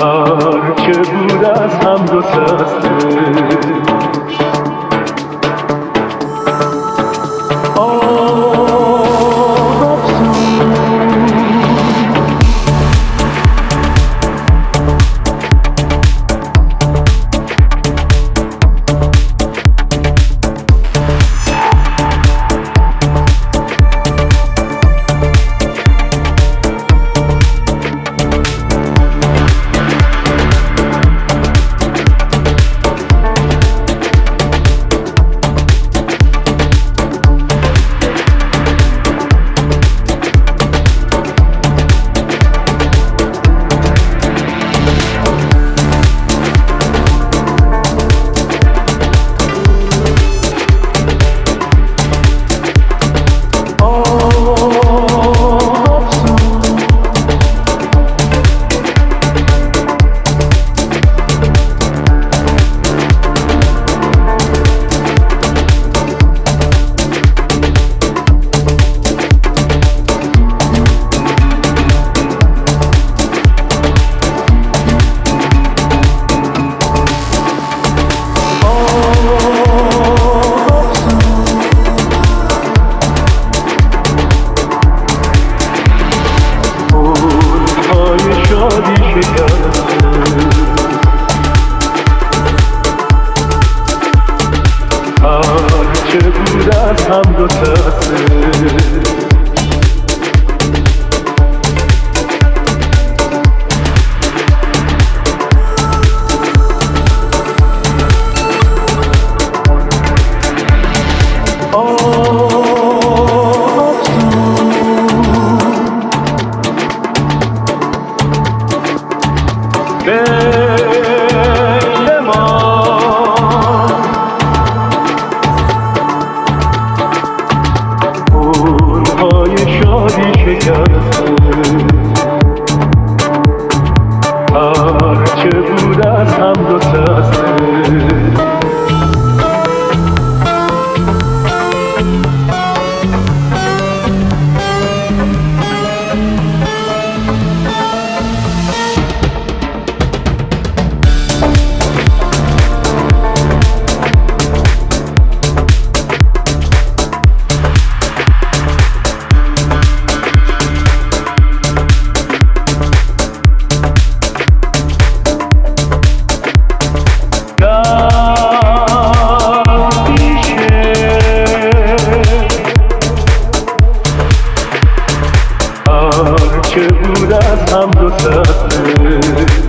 هر که بود از هم گسسته بود که بود از هم دو سطله